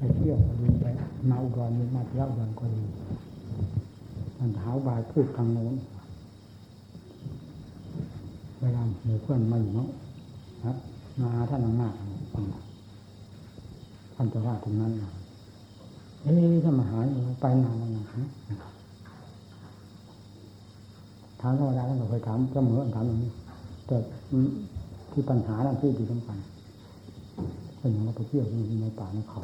ไปเที่ยวก็ดีไปมาอุดรมีมาเที่ยวอุดรก็ดีมันเท้าบายพูดทางโน้นเวลาหมู่เพื่อนมาอยู่เนาะครับ มาท่านมากๆท่านจะว่าตรงนั้นเอ๊ะถ้ามาหาไปนานแล้วนะถามธรรมดาท่านก็เคยถามเสมอถามอย่างนี้แต่ที่ปัญหานั่นที่ดีสำคัญเป็นอย่างเราไปเที่ยวในป่าในเขา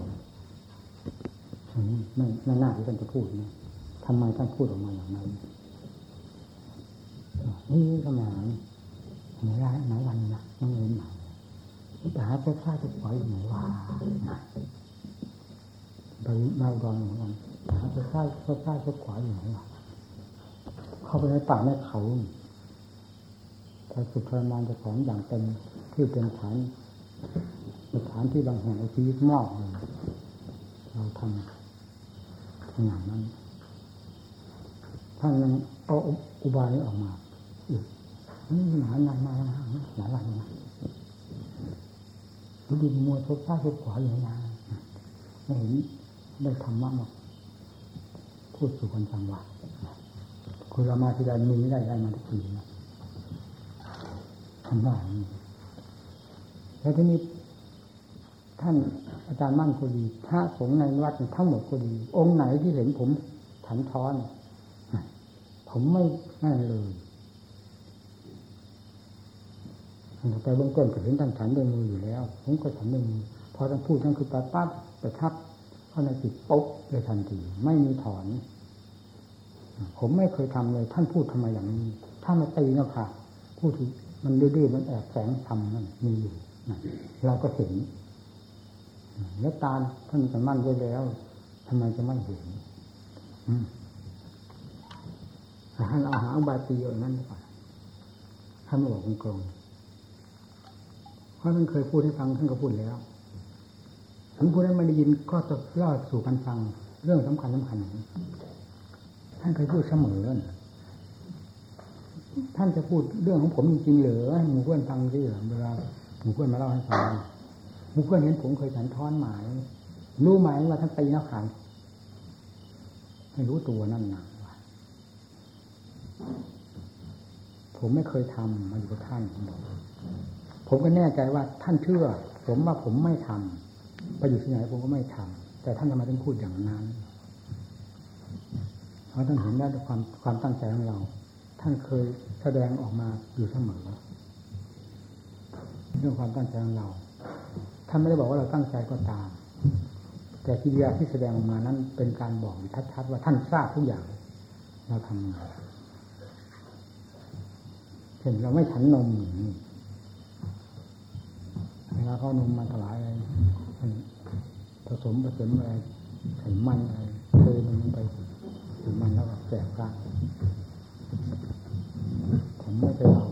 ไม่ไม่น่าที่ท่านจะพูดนะทำไมท่านพูดออกมาอย่างนั้นนี่ก็มาไหนร้านไหนวันนะน้องเอ็นหนาไปหาเจ้าข้าจะปล่อยไหนว่าไปมาดอนหมือนกันหาเจ้าข้าเจ้าข้าจะปล่อยไหนว่าเข้าไปในป่าในเขาถ้าสุดทรมานจะของอย่างเต็มที่เป็นฐานสถานที่บางแห่งชีวิตมอบเลยเราทำ อย่างนั้น ท่านยังเอาอุบายออกมาอีกนี่หนานานมาหลายวันนะดูดมัวทบซ้ายทบขวาอยู่นานไม่เห็นได้ทำมากหรอกพูดสู่คนจังหวะคุณเรามาที่ใดมีได้ได้มาทุกทีนะทำได้แล้วที่นี้ท่าน อาจารย์มั่นก็ดีพระสงฆ์ในวัดทั้งหมดก็ดี องค์ไหนที่เห็นผมฉันท้อน ผมไม่นั่นเลยไปเบื้องต้นก็เห็นท่านฉันด้วยมืออยู่แล้ว ผมก็ฉันด้วยมือพอท่านพูดท่านคือปัดปั๊บประทับเข้าในจิตปุ๊บเลยทันทีไม่มีถอน ผมไม่เคยทำเลย ท่านพูดทำไมอย่างนี้ถ้ามาตีนะค่ะพูดถึงมันดื้อๆมันแอบแฝงทำนั่นมีอยู่เราก็เห็น แล้วตาท่านจะมั่นไว้แล้วทำไมจะไม่เห็นท่านเอาหาอุบาตีอย่างนั้นดีกว่าท่านมาบอกกลงเพราะท่านเคยพูดให้ฟังท่านก็พูดแล้วถึงพูดให้ไม่ได้ยินก็จะเล่าสู่กันฟัง เรื่องสำคัญสำคัญท่านเคยพูดเสมอท่านจะพูดเรื่องของผมจริงๆเหรือให้หมู่เพื่อนฟังที่เวลาหมู่เพื่อนมาเล่าให้ฟัง มู่เพื่อนเห็นผมเคยฉันท้อนหมาย รู้ไหมว่าท่านตีนักขันไม่รู้ตัวนั่นหนะผมไม่เคยทำมาอยู่กับท่านผมก็แน่ใจว่าท่านเชื่อ ผมว่าผมไม่ทำไปอยู่ที่ไหนผมก็ไม่ทำแต่ท่านทำไมถึงพูดอย่างนั้นเพราะท่านเห็นได้ด้วยความความตั้งใจของเรา ท่านเคยแสดงออกมาอยู่เสมอเรื่องความตั้งใจของเรา ท่านไม่ได้บอกว่าเราตั้งใจก็ตาม แต่กิริยาที่แสดงออกมานั้นเป็นการบอกชัดๆว่าท่านทราบทุกอย่างเราทำงานเช่นเราไม่ฉันนมอย่างนี้เวลาเขานมมาถวายอะไรผสมผสมอะไรใส่มันอะไรเทมันไปถึงมันแล้วก็แจกพระผมไม่ไปเอา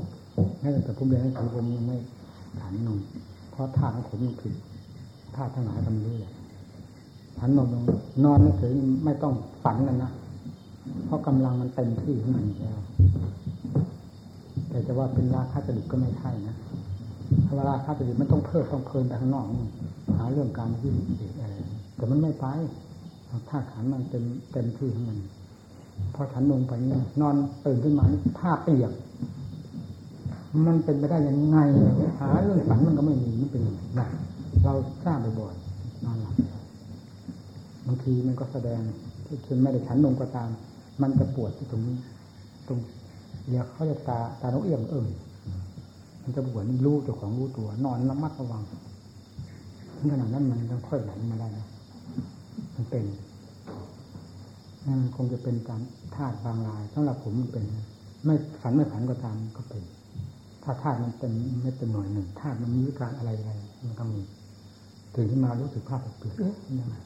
แม้แต่ผมเรียนหนังสือผมยังไม่ฉันนม เพราะท่าของผมมันผิดท่าทั้งหลายทำด้วยฉันนมลงนอนเฉยไม่ต้องฝันกันนะเพราะกำลังมันเต็มที่ของมันแล้ว แต่จะว่าเป็นราคาจริตก็ไม่ใช่นะถ้าเวลาคาจริตมันต้องเพิ่มต้องเพลินไปข้างนอกหาเรื่องการวิ่งอะไรแต่มันไม่ไปถ้าขันมันเต็มเต็มที่ของมันพอฉันลงไปนี่นอนตื่นขึ้นมาผ้าเปียก มันเป็นไปได้ยังไงหาเรื่องฝันมันก็ไม่มีมันเป็นยังไงเราทราบบ่อยๆนอนหลับบางทีมันก็แสดงจนไม่ได้ฉันลงก็ตาม มันจะปวดที่ตรงนี้ ตรงเรียกเขาจะตาตาโนเอียมเอิ่มมันจะปวดนี่รู้เจ้าของรู้ตัว นอนระมัดระวังขนาดนั้นมันต้องค่อยไหลมาได้นะมันเป็นนั่นคงจะเป็นการธาตุบางรายสำหรับผมมันเป็น ไม่ฝันไม่ฝันก็ตามก็เป็น ถ้าธาตุมันเป็นไม่เป็นหน่วยหนึ่งธาตุมันมีวิการอะไรอะไรมันก็มีตื่นขึ้นมารู้สึกภาพเปลี่ยนเอ๊ะยังไง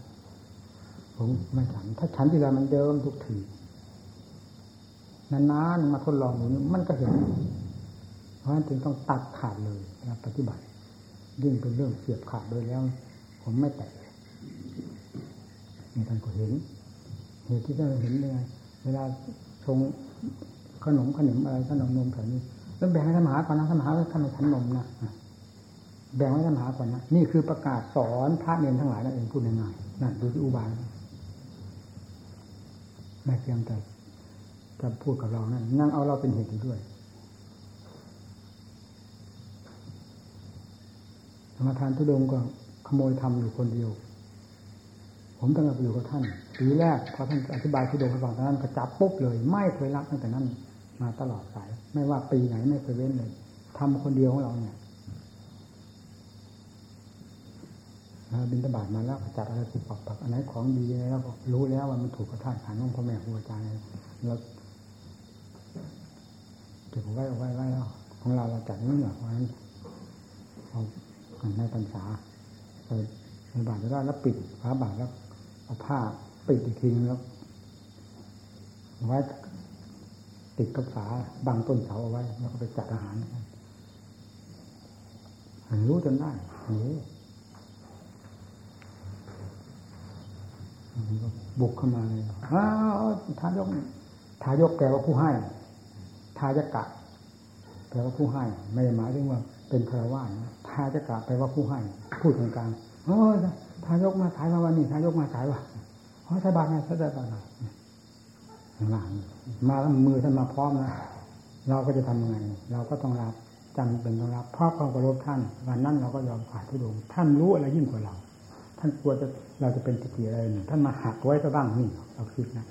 ผมไม่ฉัน ถ้าฉันทีไรมันเดิมทุกทีนานๆมาทดลองดูนี่มันก็เห็น เพราะฉะนั้นจึงต้องตัดขาดเลยนะปฏิบัติยิ่งเป็นเรื่องเสียบขาดโดยแล้ว ผมไม่แตะนี่ท่านก็เห็นเหตุที่ท่านเห็นเลยเวลาชงขนมขนมอะไรขนมนมแถวนี้ แล้วแบ่งให้ธรรมหาก่อนนะธรรมหาท่านในฉันนมนะแบ่งไว้ปัญหาก่อนนะนี่คือประกาศสอนพระเนรทั้งหลายนั่นเองพูดง่ายๆนั่นดูที่อุบายไม่เพียงแต่จะพูดกับเรานั่นนั่งเอาเราเป็นเหตุอยู่ด้วยธรรมทานทุดงก็ขโมยทำอยู่คนเดียว ผมตั้งแต่อยู่กับท่านปีแรกพอท่านอธิบายทุดงให้ฟังตอนนั้นก็จับปุ๊บเลย ไม่เคยรับตั้งแต่นั้น มาตลอดสาย ไม่ว่าปีไหนไม่เคยเว้นเลยทำคนเดียวของเราเนี่ยบินตบาทมาแล้วจัดอะไรปุบปับปับอันไหนของดีแล้วรู้แล้วว่ามันถูกกระทานขันของพ่อแม่ครูอาจารย์แล้วเก็บไว้ไว้ไว้แล้วของเราเราจัดนี่เหรอเพราะฉะนั้นเอาในพรรษาใส่ในบาทแล้วแล้วปิดฝาบาทแล้วเอาผ้าปิดอีกทีนึงแล้วไว้ ติดกับฝาบางต้นเสาเอาไว้ แล้วก็ไปจัดอาหารรู้จนได้โอ้บุกเข้ามาเลยอ้าวทายกทายกแปลว่าผู้ให้ทายกะแปลว่าผู้ให้ ไม่ได้หมายถึงว่า เป็นคารวะนะทายกะแปลว่าผู้ให้ พูดตรงกลางโอ้ยทายกมาถ่ายมาวันนี้ทายกมาถ่ายว่าอ๋อใช้บาทไงใช้บาทหน่อย มามาแล้วมือท่านมาพร้อมนะเราก็จะทำยังไง เราก็ต้องรับจำเป็นต้องรับเพราะความเคารพท่าน วันนั้นเราก็ยอมขาดทุดงท่านรู้อะไรยิ่งกว่าเรา ท่านกลัวจะเราจะเป็นทิฏฐิอะไรหนึ่งท่านมาหักไว้ซะบ้างนี่เราคิดนะ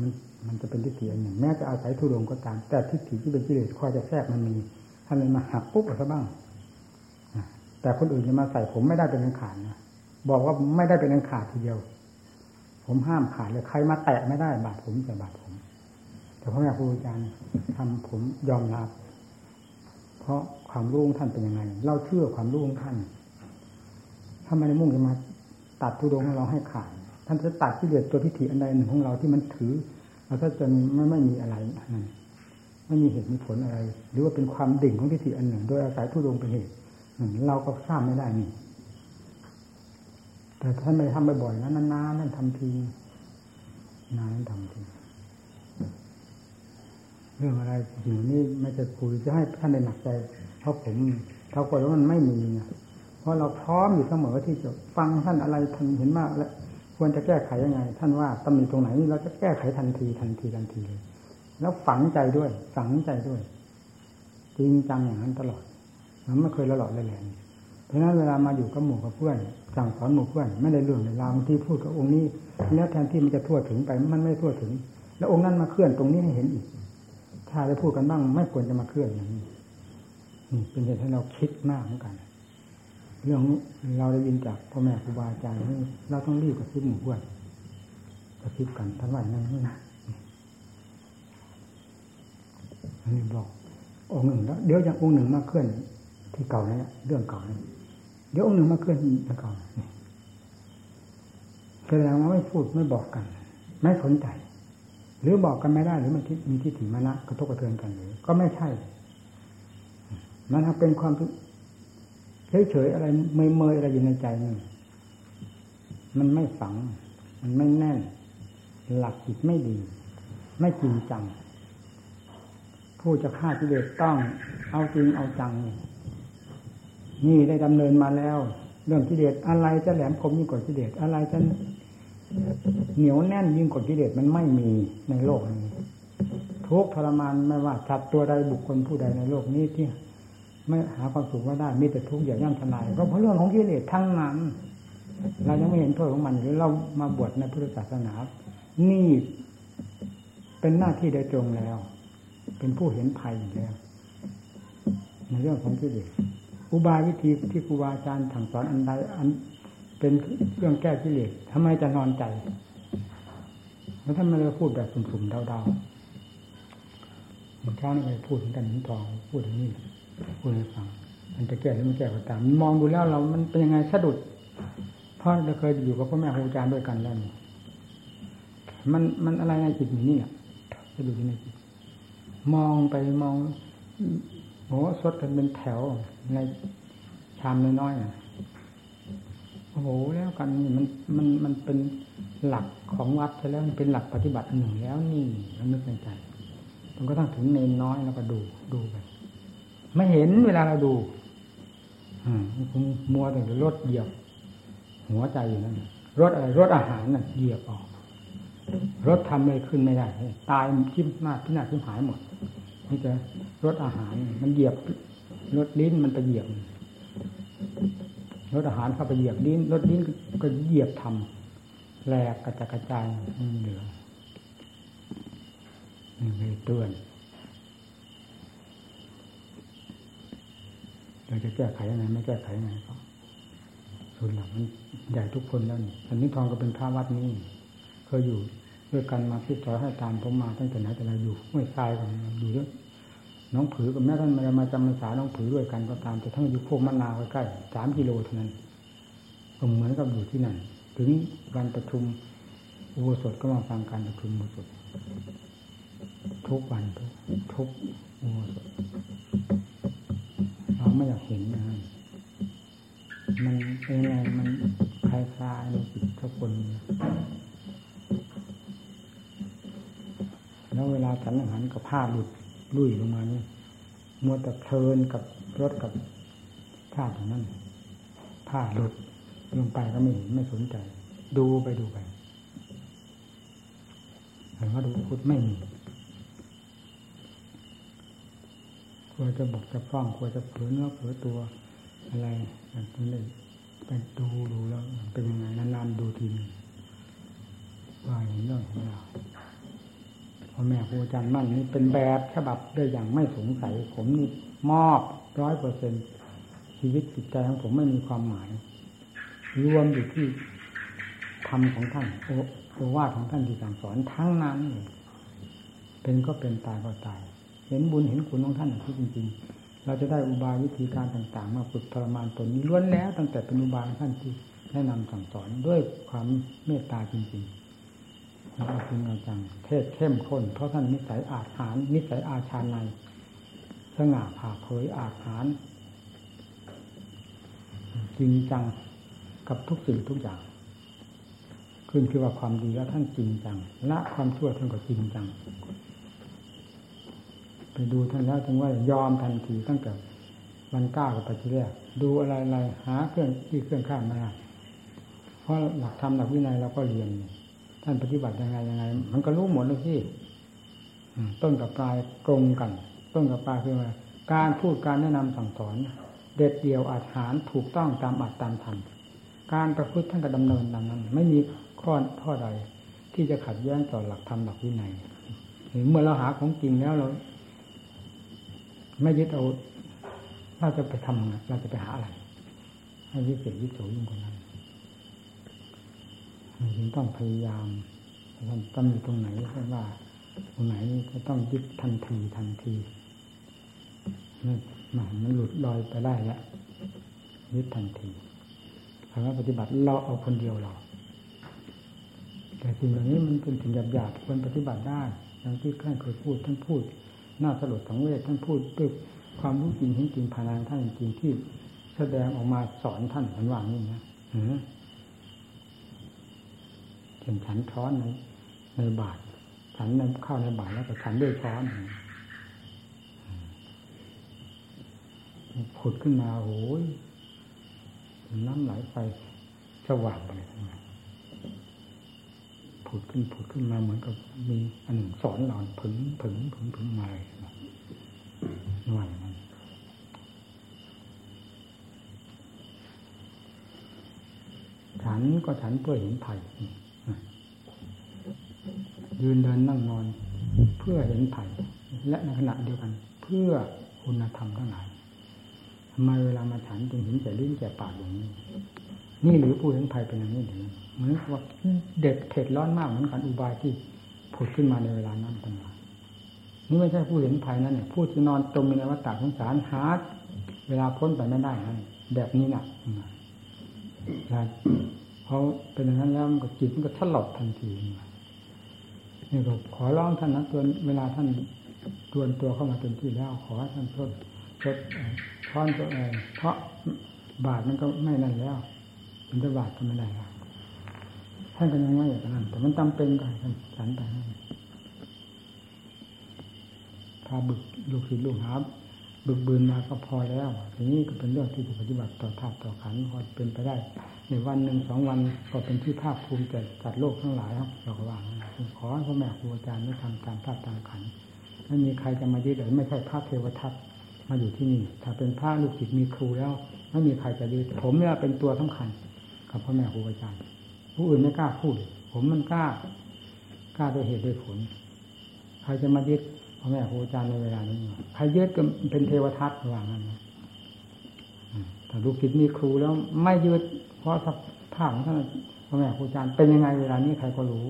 มันมันจะเป็นทิฏฐิอันหนึ่งแม้จะอาศัยทุดงก็ตาม แต่ทิฏฐิที่เป็นกิเลสคอยจะแทรกมันมีท่านเลยมาหักปุ๊บซะบ้างแต่คนอื่นจะมาใส่ผมไม่ได้เป็นอันขาดนะบอกว่าไม่ได้เป็นอันขาดทีเดียว ผมห้ามขาดเลยใครมาแตะไม่ได้ บาดผมจะบาดผม แต่พ่อแม่ครูอาจารย์ทำผมยอมรับ เพราะความรู้ของท่านเป็นยังไง เราเชื่อความรู้ของท่านถ้ามันมุ่งจะมาตัดทุดงของเราให้ขาดท่านจะตัดที่เหลือตัวทิฏฐิอันใดหนึ่งของเราที่มันถือเราถ้าจนไม่ไม่มีอะไรนั่นไม่มีเหตุมีผลอะไร หรือว่าเป็นความดิ่งของทิฏฐิอันหนึ่ง โดยอาศัยทุดงเป็นเหตุเราก็ทราบไม่ได้นี่ แต่ท่านไม่ทำบ่อยๆนะนานๆนั่นทำทีนานทำทีเรื่องอะไรหนูนี่ไม่จะคุยจะให้ท่านได้หนักใจเพราะผมเท่ากับว่ามันไม่มีนะพราะเราพร้อมอยู่เสมอที่จะฟังท่านอะไรท่านเห็นมากและควรจะแก้ไขยังไง ท่านว่าตำหนิตรงไหนเราจะแก้ไขทันทีทันทีทันทีเลยแล้วฝังใจด้วย ฝังใจด้วย จริงจังอย่างนั้นตลอดมันไม่เคยละหลอดเลยแหละ เพราะนั้นเวลามาอยู่กับหมู่กับเพื่อนสั่งสอนหมู่เพื่อนไม่ได้เรื่องในราวบางทีพูดกับองค์นี้ แล้วแทนที่มันจะทั่วถึงไปมันไม่ทั่วถึง แล้วองค์นั้นมาเคลื่อนตรงนี้ให้เห็นอีก ถ้าได้พูดกันบ้างไม่ควรจะมาเคลื่อนอย่างนี้นี่เป็นเหตุให้เราคิดมากเหมือนกัน เรื่องเราได้ยินจากพ่อแม่ครูบาอาจารย์เราต้องรีบกระซิบหมู่เพื่อนกระซิบกันท่านว่าอย่งนั้นนะนี่บอกองค์หนึ่งแล้วเดี๋ยวอย่างองค์หนึ่งมาเคลื่อนที่เก่านี่เรื่องเก่านี่ ดี๋ยวองค์หนึ่งมาเคลื่อนที่ก่านี่แสดงว่าไม่พูดไม่บอกกัน ไม่สนใจ หรือบอกกันไม่ได้หรือมันมีที่ถิ่มานะกระทบกระเทือนกันหรือก็ไม่ใช่มันเป็นความเฉยๆอะไรเมยๆอะไรอยู่ในใจนี่มันไม่ฝัง มันไม่แน่น หลักจิตไม่ดี ไม่จริงจังผู้จะฆ่ากิเลสต้อง เอาจริงเอาจังนี่ นี่ได้ดำเนินมาแล้ว เรื่องกิเลสอะไรจะแหลมคมยิ่งกว่ากิเลสอะไรจะเหนียวแน่นยิ่งกว่ากิเลสมันไม่มีในโลกนี้ทุกทรมานไม่ว่าสัตว์ตัวใดบุคคลผู้ใดในโลกนี้ที่ไม่หาความสุขว่าได้มีแต่ทุกข์อย่างย่ำทลายก็เพราะเรื่องของกิเลสทั้งนั้นเรายังไม่เห็นโทษของมันหรือเรามาบวชในพุทธศาสนา นี่เป็นหน้าที่โดยตรงแล้ว เป็นผู้เห็นภัยอยู่แล้วในเรื่องของกิเลส อุบายวิธีที่ครูบาอาจารย์ถังสอนอันใดอันเป็นเรื่องแก้กิเลสทำไมจะนอนใจ แล้วท่านมาเลยพูดแบบสุ่มๆเดาๆมันเช้านี่ไปพูดถึงกันหินทองพูดถึงนี่พูดให้ฟัง มันจะแก้หรือไม่แก้ก็ตามมองดูแล้วเรามันเป็นยังไงสะดุด เพราะเราเคยอยู่กับพ่อแม่ครูอาจารย์ด้วยกันแล้วนี่มันมันอะไรในจิตนี่อะสะดุดในจิตมองไปมอง โอ้สดกันเป็นแถวในชามน้อยๆโอ้โหแล้วกันนี่มันมันมันเป็นหลักของวัดใช่แล้วมันเป็นหลักปฏิบัติอันหนึ่งแล้วนี่แล้วนึกในใจมันก็ต้องถึงเนนน้อยแล้วก็ดูดูไปไม่เห็นเวลาเราดู อืมผมมัวแต่รถเหยียบหัวใจอยู่นั่นรถอะไรรถอาหารน่ะเหยียบออกรถทำอะไรขึ้นไม่ได้ ตายทิ่มหน้าพินาทิ่มหายหมด นี่จะรถอาหาร มันเหยียบรถลิ้นมันไปเหยียบรถอาหารเข้าไปเหยียบลิ้นรถลิ้นก็เหยียบทำแหลกกระจายกระจายไม่เหลือนี่เลยเตือนเราจะแก้ไขยังไงไม่แก้ไขยังไงก็ส่วนหลังมันใหญ่ทุกคนแล้วนี่อันนี้ทองก็เป็นพระวัดนี้เคยอยู่ ด้วยกันมาพิจารให้ตามผมมาตั้งแต่ไหนแต่ไรอยู่ห้วยทรายกันอยู่ด้วยน้องผือกับแม่ท่านมามาจำพรรษาน้องผือด้วยกันก็ตามแต่ทั้งอยู่โคกมะนาวใกล้ๆสามกิโลเท่านั้นก็เหมือนกับอยู่ที่นั่นถึงวันประชุมอุโบสถก็มาฟังการประชุมอุโบสถทุกวันทุกทุกอุโบสถเราไม่อยากเห็นนะมันเป็นไงมันคลายๆในจิตทุกคน แล้วเวลาฉันอาหารกับผ้าหลุดลุยลงมานี่มัวแต่เพลินกับรถกับชาตินั้นผ้าหลุดลงไปก็ไม่เห็นไม่สนใจ ดูไปดูไปเห็นว่าดูพุทธไม่มีควรจะบอกจะฟ้องควรจะเผลอเนื้อเผลอตัวอะไรแบบนี้ไปดูดูแล้วเป็นยังไงนานๆดูทีนึงว่าเห็นเรื่องของเรา พ่อแม่ครูอาจารย์มั่นนี่เป็นแบบฉบับด้อย่างไม่สงสัยผมนี่มอบร้อยเปอร์เซ็นชีวิตจิตใจของผมไม่มีความหมาย รวมอยู่ที่ธรรมของท่านโอโอวาทของท่านที่สั่งสอนทั้งนั้นเลยเป็นก็เป็นตายก็ตาย เห็นบุญเห็นคุณของท่านที่จริง ๆ เราจะได้อุบายวิธีการต่างๆ มาฝึกทรมานตนนี้ล้วนแล้วตั้งแต่เป็นอุบายท่านที่แนะนำสั่งสอนด้วยความเมตตาจริง ๆ เราจริงเอาจังเทศเข้มข้น เพราะท่านนิสัยอาจหารนิสัยอาชาในสง่าผ่าเผยอาจหารจริงจังกับทุกสิ่งทุกอย่าง ขึ้นคือว่าความดีแล้วท่านจริงจังละความชั่วท่านก็จริงจัง ไปดูท่านแล้วถึงว่ายอมทันทีตั้งแต่วันก้าวกับไปที่แรกดูอะไรอะไรหาเครื่องที่เครื่องข้ามมาเพราะหลักธรรมหลักวินัยเราก็เรียน ท่านปฏิบัติยังไงยังไง มันก็รู้หมดเลยที่ต้นกับปลายตรงกัน ต้นกับปลายคือว่าการพูดการแนะนำสั่งสอน เด็ดเดี่ยวอาหารถูกต้องตามอัตตามธรรมการประพฤติท่านก็ดำเนินดังนั้น ไม่มีข้อข้อใดที่จะขัดแย้งต่อหลักธรรมหลักวินัยเมื่อเราหาของจริงแล้วเรา ไม่ยึดเอาเราจะไปทำเราจะไปหาอะไรให้ยึดเสียยึดโสยิ่งกว่านั้น จึงต้องพยายามท่านต้องมีตรงไหนว่า ตรงไหนจะต้องยึดทันทีทันทีมันมันหลุดลอยไปได้แล้วยึดทันทีคำว่าปฏิบัติเราเอาคนเดียวเรา แต่สิ่งเหล่านี้มันเป็นสิ่งหยาบๆควรปฏิบัติได้อย่างที่ท่านเคยพูดท่านพูดน่าสลดสังเวชท่านพูดด้วยความรู้จริงเห็นจริงภายในท่านจริงที่แสดงออกมาสอนท่านเหมือนว่านี่นะเช่นฉันช้อนในในบาตรฉันในข้าวในบาตรแล้วก็ฉันด้วยช้อนผุดขึ้นมาโอ้ยน้ำไหลไปสว่างไปทั้งนั้นผุดขึ้นผุดขึ้นมาเหมือนกับมีอันหนึ่งสอนเราผึ่งผึ่งผึ่งผึ่งมาหน่วยมันฉันก็ฉันเพื่อเห็นภัย ยืนเดินนั่งนอน เพื่อเห็นภัยและในขณะเดียวกัน เพื่อคุณธรรมทั้งหลายทำไมเวลามาฉันจึงเห็นแต่ลิ้นแก่ปากอย่างนี้ นี่หรือผู้เห็นภัยเป็นอย่างนี้หรือเหมือนว่าเด็ดเผ็ดร้อนมากเหมือนกันอุบายที่ผุดขึ้นมาในเวลานั้นต่างๆนี่ไม่ใช่ผู้เห็นภัยนั่นเนี่ยผู้ที่นอนจมในวัฏฏะสงสารหาเวลาพ้นไปไม่ได้นั่นแบบนี้น่ะเพราะเป็นอย่างนั้นแล้วมันก็จิตมันก็สลดทันที นี่ก็ขอร้องท่านนะตัวเวลาท่านตวนตัวเข้ามาเต็มที่แล้ว ขอให้ท่านชดชดท้อนตัวเองเพราะบาทมันก็ไม่นั่นแล้ว มันจะบาทก็ไม่ได้แล้วท่านก็ยังไม่อย่างนั้นแต่มันจำเป็นก่อนฉันไปพาบึกลูกศิษย์ลูกหา บึกบืนมาก็พอแล้วทีนี้ก็เป็นเรื่องที่ปฏิบัติต่อธาตุต่อขันพอเป็นไปได้ ในวันหนึ่งสองวันก็เป็นที่ภาคภูมิใจจัดโลกทั้งหลายครับเราก็ว่าขอให้พ่อแม่ครูอาจารย์ได้ทำตามธาตุตามขันไม่มีใครจะมายึดเลยไม่ใช่พระเทวทัตมาอยู่ที่นี่ ถ้าเป็นพระลูกศิษย์มีครูแล้วไม่มีใครจะยึดผมเนี่ยเป็นตัวสำคัญกับพ่อแม่ครูอาจารย์ ผู้อื่นไม่กล้าพูด ผมมันกล้ากล้าด้วยเหตุด้วยผล ใครจะมายึด พ่อแม่ครูอาจารย์ในเวลานี้ใครยึดก็เป็นเทวทัตว่างั้นนะแต่ลูกศิษย์มีครูแล้วไม่ยึดเพราะสภาพของท่านพ่อแม่ครูอาจารย์เป็นยังไงเวลานี้ใครก็รู้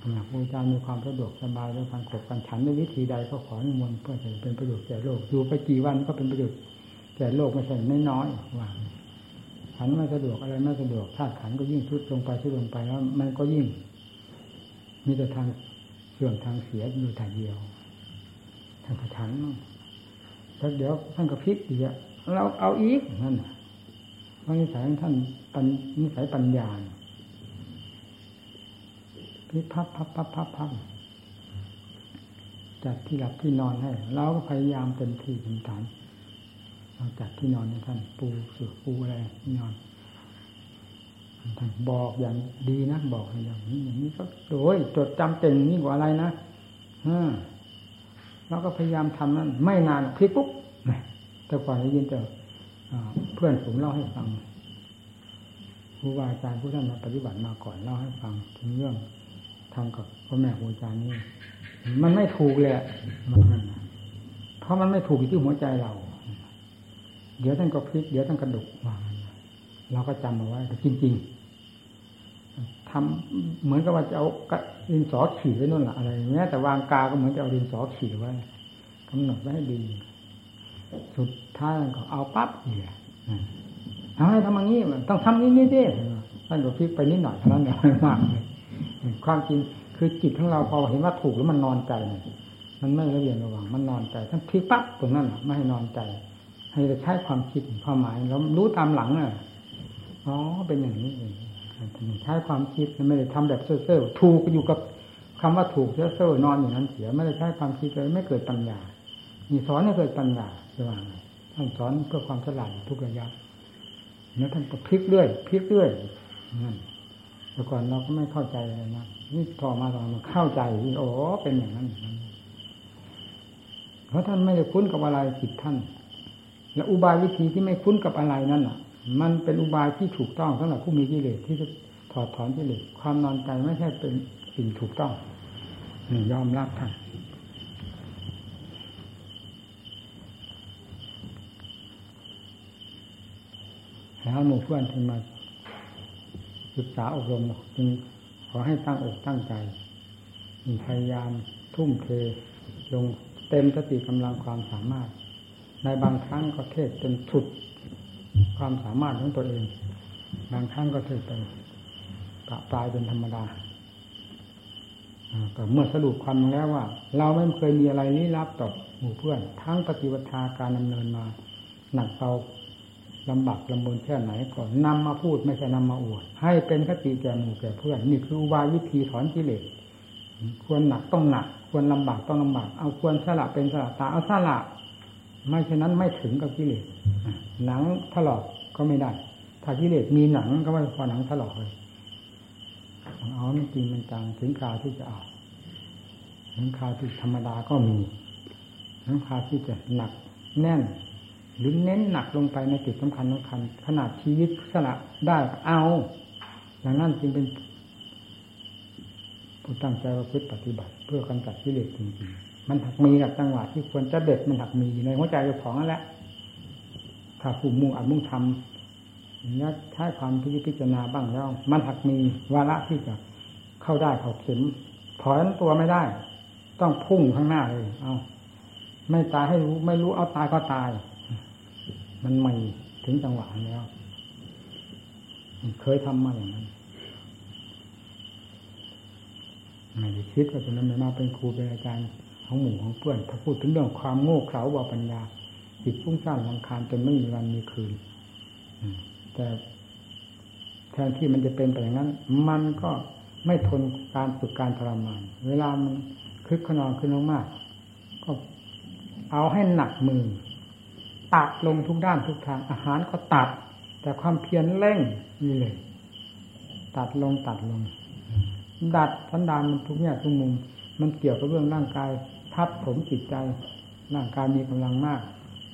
พ่อแม่ครูอาจารย์มีความสะดวกสบายด้วยการขบกันฉันในวิธีใดก็ขอนิมนต์เพื่อจะเป็นประโยชน์แก่โลกอยู่ไปกี่วันก็เป็นประโยชน์แก่โลกไม่ใช่ไม่น้อยว่าขันไม่สะดวกอะไรไม่สะดวกธาตุขันก็ยิ่งทุดลงไปทุดลงไปแล้ว มันก็ยิ่ง มีแต่ทาง สื่อมทางเสียอยู่แต่เดียวทางกระชันแล้วเดี๋ยวท่านก็พลิกอีกเราเอาอีกนั่นเพราะนิสัยของท่านปัญนิสัยปัญญาพิพับพับพับพับพับจัดที่หลับที่นอนให้เราก็พยายามเต็มที่เต็มฐานเราจัดที่นอนให้ท่านปูเสือปูอะไรที่นอน บอกอย่างดีนะบอกอย่างนี้อย่างนี้ก็โดยจดจำเก่งนี่กว่าอะไรนะอืมเราก็พยายามทำนั้น ไม่นานพลิกปุ๊บแต่ก่อนได้ยินแต่เพื่อนผมเล่าให้ฟังครูบาอาจารย์ผู้ท่านมาปฏิบัติมาก่อนเล่าให้ฟังถึงเรื่องทำกับพ่อแม่ครูอาจารย์นี่มันไม่ถูกเลยเพราะมันไม่ถูกที่หัวใจเรา เดี๋ยวท่านก็พลิกเดี๋ยวท่านกระดุกมาเราก็จำเอาไว้แต่จริง ๆ ทำเหมือนกับว่าจะเอาดินสอขีดไว้นั่นแหละอะไรเงี้ยแต่วางกาก็เหมือนจะเอาดินสอขีดไว้กำหนดไว้ให้ดี สุดท้ายก็เอาปั๊บเหี่ยเอาให้ทำอย่างนี้ต้องทำนี้นี่ดิท่านก็พลิกไปนิดหน่อยเท่านั้นเองมากเลยความจริงคือจิตของเราพอเห็นว่าถูกแล้วมันนอนใจมันไม่ระเบียบระวังมันนอนใจท่านพลิกปั๊บตรงนั้นไม่ให้นอนใจ ให้เราใช้ความคิดความหมายเรารู้ตามหลังน่ะอ๋อเป็นอย่างนี้เอง ใช้ความคิดไม่ได้ทำแบบเซ่อๆถูกอยู่กับคำว่าถูกเซ่อๆนอนอย่างนั้นเสียไม่ได้ใช้ความคิดเลยไม่เกิดปัญญามีสอนให้เกิดปัญญาใช่ไหมท่านสอนเพื่อความฉลาดทุกระยะแล้วท่านก็พลิกเรื่อยพลิกเรื่อยนั่นแต่ก่อนเราก็ไม่เข้าใจเลยนะนี่พอมาตอนมันเข้าใจโอ้เป็นอย่างนั้นอย่างนั้นเพราะท่านไม่ได้คุ้นกับอะไรจิตท่าน และอุบายวิธีที่ไม่คุ้นกับอะไรนั่นอะ มันเป็นอุบายที่ถูกต้องสำหรับผู้มีกิเลสที่จะถอดถอนกิเลสความนอนใจไม่ใช่เป็นสิ่งถูกต้องนี่ยอมรับท่านแล้วหมู่เพื่อนที่มาศึกษาอบรมจึงขอให้ตั้งอกตั้งใจพยายามทุ่มเทลงเต็มสติกำลังความสามารถ ในบางครั้งก็เทศจนสุด ความสามารถของตัวเอง บางครั้งก็เทศไปปะปลายเป็นธรรมดาแต่เมื่อสรุปความแล้วว่า เราไม่เคยมีอะไรลี้ลับต่อหมู่เพื่อน ทั้งปฏิวัติการดำเนินมา หนักเบาลำบากลำบนแค่ไหนก่อนนำมาพูดไม่ใช่นำมาอวด ให้เป็นคติแก่หมู่แก่เพื่อน นี่คืออุบายวิธีถอนกิเลสควรหนักต้องหนัก ควรลำบากต้องลำบาก เอาควรสละเป็นสละตาเอาสละ ไม่เช่นนั้นไม่ถึงกับกิเลสหนังถลอกก็ไม่ได้ ถ้ากิเลสมีหนังก็ไม่พอหนังถลอกเลยเอาไม่จริงมันจังถึงคราวที่จะเอาถึงคราวที่ธรรมดาก็มีถึงคราวที่จะหนักแน่น หรือเน้นหนักลงไปในจุดสำคัญสำคัญขนาดชีวิตสละได้เอาอย่างนั้นจึงเป็นผู้ตั้งใจว่าพึ่ปฏิบัติ เพื่อกำจัดกิเลสจริงๆ มันหักมีกับจังหวะที่ควรจะเด็ดมันหักมีในหัวใจเจ้าของนั่นแหละถ้าผู้มุ่งอัดมุ่งทำนักใช้ความพิจารณาบ้างแล้ว มันหักมีวาระที่จะเข้าได้เข้าเข็มถอนตัวไม่ได้ ต้องพุ่งข้างหน้าเลย เอาไม่ตายให้รู้ไม่รู้เอาตายก็ตาย มันใหม่ถึงจังหวะแล้วเคยทำมาอย่างนั้นไม่ได้คิดว่าจะนำมาเป็นครูเป็นอาจารย์ ของหมู่ของเพื่อนถ้าพูดถึงเรื่องความโง่เขลาว่าปัญญาจิตฟุ้งซ่านลังคาญจนไม่มีวันมีคืนแต่แทนที่มันจะเป็นไปอย่างนั้น มันก็ไม่ทนการฝึกการทรมาน เวลามันคึกขนองขึ้นมากก็เอาให้หนักมือตัดลงทุกด้านทุกทาง อาหารก็ตัด แต่ความเพียรเร่งนี่เลย ตัดลงตัดลง ดัดสันดานมันทุกแง่ทุกมุม มันเกี่ยวกับเรื่องร่างกาย ทับถมจิตใจ ร่างกายมีกำลังมาก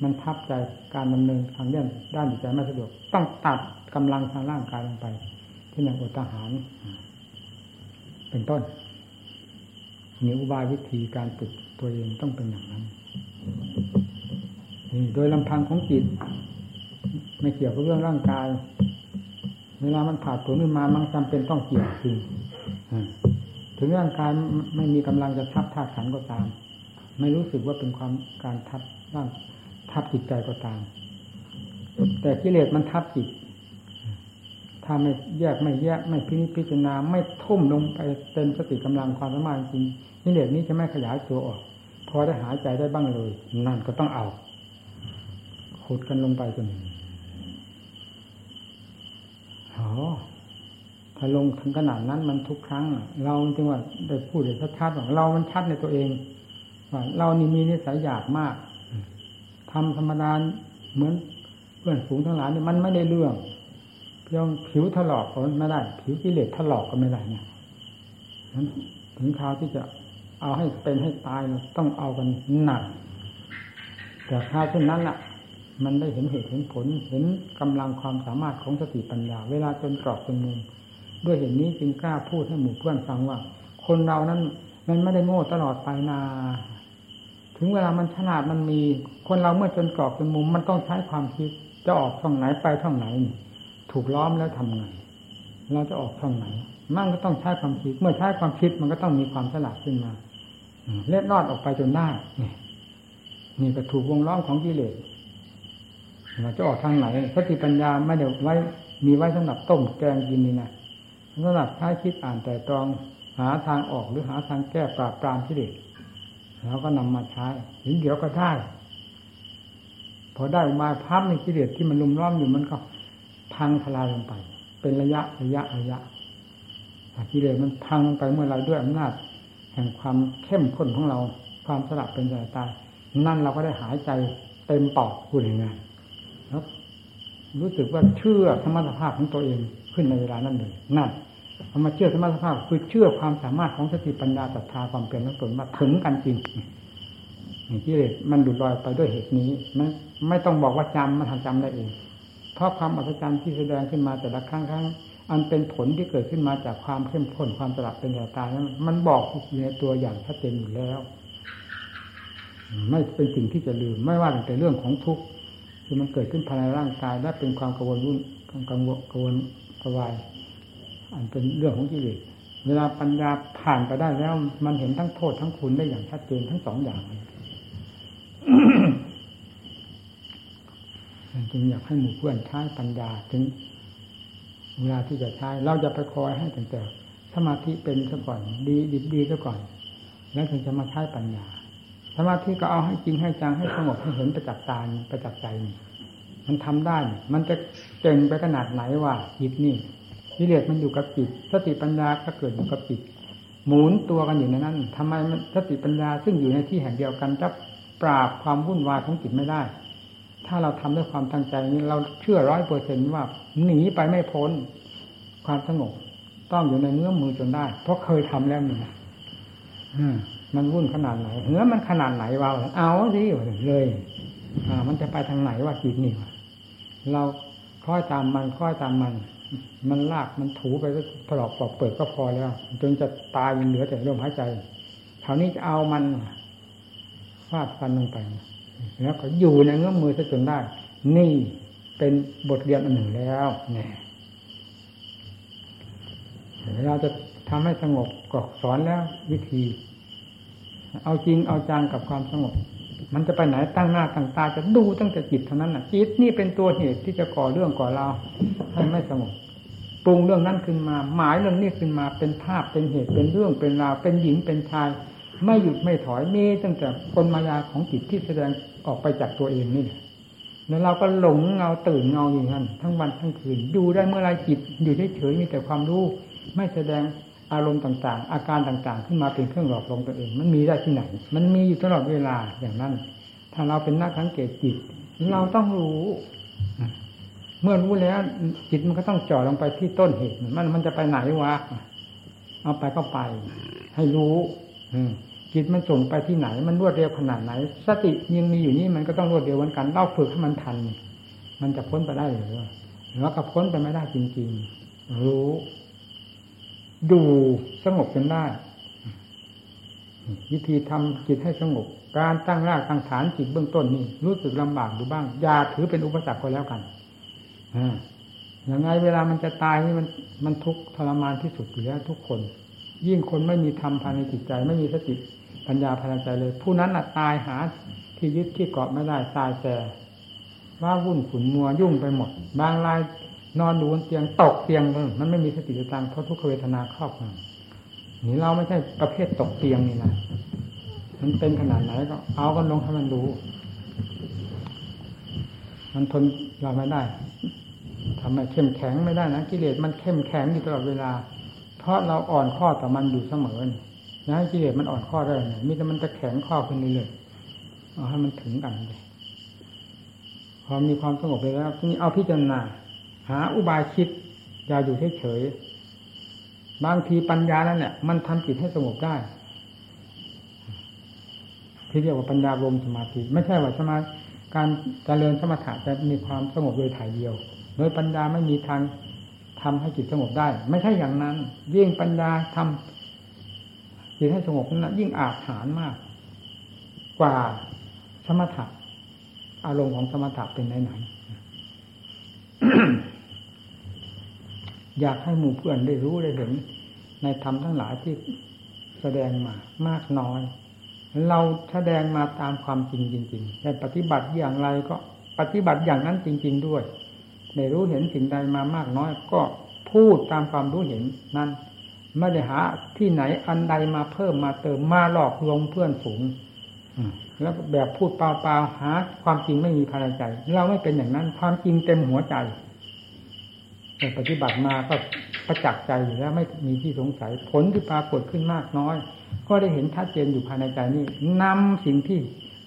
มันทับใจการดำเนินทางเรื่องด้านจิตใจไม่สะดวก ต้องตัดกำลังทางร่างกายลงไปที่อย่างอดอาหาร เป็นต้นมีอุบายวิธีการฝึกตัวเองต้องเป็นอย่างนั้นโดยลำพังของจิต ไม่เกี่ยวกับเรื่องร่างกาย เวลามันผ่าตัวขึ้นมามันจำเป็นต้องเกี่ยวจริง ถึงร่างกายไม่มีกำลังจะทับธาตุขันก็ตาม ไม่รู้สึกว่าเป็นความการทับร่างทับจิตใจก็ตาม แต่กิเลสมันทับจิต ถ้าไม่แยกไม่แยกไม่พิพิจารณาไม่ทุ่มลงไปเต็มสติกำลังความสามารถจริงกิเลสนี้จะไม่ขยายตัวออก พอได้หายใจได้บ้างเลย นั่นก็ต้องเอาขุดกันลงไปจนอ๋อ ถ้าลงถึงขนาดนั้นมันทุกครั้ง เราจึงว่าได้พูดได้ชัดๆว่าเรามันชัดในตัวเองว่าเรานี่มีนิสัยหยาบมากทำธรรมดาเหมือนเพื่อนฝูงทั้งหลายนี่มันไม่ได้เรื่องเพียงผิวถลอกก็ไม่ได้ ผิวกิเลสถลอกก็ไม่ได้เนี่ยนั้นถึงคราวที่จะเอาให้เป็นให้ตายต้องเอากันหนักแต่คราวเช่นนั้นล่ะ มันได้เห็นเหตุเห็นผลเห็นกำลังความสามารถของสติปัญญา เวลาจนกรอบจนมุม ด้วยเหตุนี้จึงกล้าพูดให้หมู่เพื่อนฟังว่า คนเรานั้น มันไม่ได้โง่ตลอดไปนา ถึงเวลามันฉลาดมันมี คนเราเมื่อจนกรอบจนมุม มันต้องใช้ความคิด จะออกช่องไหนไปช่องไหน ถูกล้อมแล้วทำไงเราจะออกช่องไหน มันก็ต้องใช้ความคิด เมื่อใช้ความคิดมันก็ต้องมีความฉลาดขึ้นมาเล็ดรอดออกไปจนได้นี่ก็ถูกวงล้อมของกิเลสเราจะออกทางไหนสติปัญญาไม่เดี๋ยวไว้มีไว้สำหรับต้มแกงกินนี่นะ สำหรับใช้คิดอ่านแต่ตรองหาทางออกหรือหาทางแก้ปราบปรามกิเลสแล้วก็นำมาใช้ถึงเดี๋ยวก็ได้พอได้มาพับในกิเลสที่มันลุมล้อมอยู่มันก็พังทลายลงไป เป็นระยะระยะระยะกิเลสมันพังไปเมื่อไรด้วยอำนาจ แห่งความเข้มข้นของเรา ความสลับเป็นใจตายนั่นเราก็ได้หายใจเต็มปอดพูดง่ายๆแล้วรู้สึกว่าเชื่อธรรมสภาพของตัวเอง ขึ้นในเวลานั้นเลยนั่นเอามาเชื่อธรรมสภาพคือเชื่อความสามารถของสติปัญญาศรัทธาความเปลี่ยนของตนมาถึงกันจริงนี่กิเลสมันดุดลอยไปด้วยเหตุนี้มันไม่ต้องบอกว่าจำมันทำจำได้เอง เพราะความอัศจรรย์ที่แสดงขึ้นมาแต่ละครั้งครั้งอันเป็นผลที่เกิดขึ้นมาจากความเข้มข้นความสลับเป็นแตายนั้นมันบอกอยู่ในตัวอย่างชัดเจนอยู่แล้ว ไม่เป็นสิ่งที่จะลืม ไม่ว่าแต่เรื่องของทุกข์ที่มันเกิดขึ้นภายในร่างกายและเป็นความกังวลวุ่นกังวลกังวลก วาย อันเป็นเรื่องของกิเลสเวลาปัญญาผ่านไปได้แล้ว มันเห็นทั้งโทษทั้งคุณได้อย่างชัดเจนทั้งสองอย่างจึงอยากให้หมู่เพื่อนใช้ปัญญาถึงเวลาที่จะใช้ เราจะไปคอยให้ตั้งแต่สมาธิเป็นซะก่อน ดีดีดีซะก่อน แล้วถึงจะมาใช้ปัญญา สมาธิก็เอาให้จริงให้จังให้สงบให้เห็นประจักษ์ตาประจักษ์ใจมันทำได้ มันจะ เก่งไปขนาดไหนว่าจิตนี่วิเลศมันอยู่กับจิตสติปัญญาก็เกิดอยู่กับจิตหมุนตัวกันอยู่ในนั้นทำไมสติปัญญาซึ่งอยู่ในที่แห่งเดียวกันจะปราบความวุ่นวายของจิตไม่ได้ ถ้าเราทำด้วยความตั้งใจนี้เราเชื่อร้อยเปอร์เซ็นว่าหนีไปไม่พ้นความสงบต้องอยู่ในเนื้อมือจนได้ เพราะเคยทำแล้วนี่มันวุ่นขนาดไหนเหือมันขนาดไหนวะเอาสิเลย อ่า มันจะไปทางไหนว่าจิตนี่เรา คล้อยตามมันคล้อยตามมัน มันลากมันถูไปก็ถลอกปอกเปิดก็พอแล้ว จนจะตายมันเหลือแต่ลมหายใจคราวนี้จะเอามันฟาดฟันลงไป แล้วก็อยู่ในเงื้อมือซะจนได้ นี่เป็นบทเรียนอันหนึ่งแล้วเนี่ยเวลาจะทำให้สงบก็สอนแล้ววิธี เอาจริงเอาจังกับความสงบ มันจะไปไหนตั้งหน้าตั้งตาจะดูตั้งแต่จิตเท่านั้นน่ะจิตนี่เป็นตัวเหตุที่จะก่อเรื่องก่อราวให้ไม่สงบปรุงเรื่องนั้นขึ้นมา หมายเรื่องนี้ขึ้นมาเป็นภาพเป็นเหตุเป็นเรื่องเป็นราวเป็นหญิงเป็นชาย ไม่หยุดไม่ถอยมีตั้งแต่คนมายาของจิตที่แสดงออกไปจากตัวเองนี่แล้วเราก็หลงเงาตื่นเงาอยู่นั่นทั้งวันทั้งคืนดูได้เมื่อไรจิตอยู่เฉยๆมีแต่ความรู้ไม่แสดง อารมณ์ต่างๆ อาการต่างๆ ขึ้นมาเป็นเครื่องหลอกลวงตัวเอง มันมีได้ที่ไหน มันมีอยู่ตลอดเวลาอย่างนั้น ถ้าเราเป็นนักสังเกตจิต เราต้องรู้ เมื่อรู้แล้ว จิตมันก็ต้องจ่อลงไปที่ต้นเหตุมันมันจะไปไหนวะเอาไปก็ไป ให้รู้ อืจิตมันส่งไปที่ไหน มันรวดเร็วขนาดไหน สติยังมีอยู่นี่มันก็ต้องรวดเร็วเหมือนกันเราฝึกให้มันทัน มันจะพ้นไปได้หรือหรือว่าก็พ้นไปไม่ได้จริง ๆ รู้ ดูสงบจนได้ วิธีทำจิตให้สงบ การตั้งรากตั้งฐานจิตเบื้องต้นนี่รู้สึกลำบากดูบ้าง อย่าถือเป็นอุปสรรคก็แล้วกันออย่างไงเวลามันจะตายนี่มันมันทุกทรมานที่สุดอยู่แล้วทุกคน ยิ่งคนไม่มีธรรมภายในจิตใจ ไม่มีสติปัญญาภายในใจเลย ผู้นั้นตายหาที่ยึดที่เกาะไม่ได้ตายแส่ว่าวุ่นขุนมัวยุ่งไปหมด บางราย นอนดูบนเตียงตกเตียงมันไม่มีสติตังเพราะทุกขเวทนาครอบงำนี่เราไม่ใช่ประเภทตกเตียงนี่นะมันเป็นขนาดไหนก็ เอากันลงให้มันรู้ มันทนเราไม่ได้ทำไมเข้มแข็งไม่ได้นะกิเลสมันเข้มแข็งอยู่ตลอดเวลา เพราะเราอ่อนข้อต่อมันอยู่เสมอนะกิเลสมันอ่อนข้อได้ไงมิแต่มันจะแข็งข้อขึ้นเรื่อยๆเอาให้มันถึงกันเลยพอมีความสงบไปแล้วทีนี้เอาพิจารณาาอุบายคิดอย่าอยู่เฉยๆบางทีปัญญานั่นแหละมันทำจิตให้สงบได้ที่เรียกว่าปัญญารมสมาธิไม่ใช่ว่าสมาการเจริญสมถะจะมีความสงบโดยถ่ายเดียว โดยปัญญาไม่มีทางทำให้จิตสงบได้ ไม่ใช่อย่างนั้น ยิ่งปัญญาทำจิตให้สงบนั้นยิ่งอาจหารมาก กว่าสมถะอารมณ์ของสมถะเป็นไหนไหน อยากให้หมู่เพื่อนได้รู้ได้เห็นในธรรมทั้งหลายที่แสดงมามากน้อย เราแสดงมาตามความจริงจริงๆแต่ปฏิบัติอย่างไรก็ปฏิบัติอย่างนั้นจริง ๆด้วยได้รู้เห็นสิ่งใดมามากน้อย ก็พูดตามความรู้เห็นนั้นไม่ได้หาที่ไหนอันใดมาเพิ่มมาเติมมาหลอกลวงเพื่อนฝูงแล้วแบบพูดเปล่าๆหา ความจริงไม่มีภายในใจ เราไม่เป็นอย่างนั้น ความจริงเต็มหัวใจ ปฏิบัติมาก็ประจักษ์ใจอยู่แล้วไม่มีที่สงสัยผลที่ปรากฏขึ้นมากน้อย ก็ได้เห็นชัดเจนอยู่ภายในใจนี้นำสิ่งที่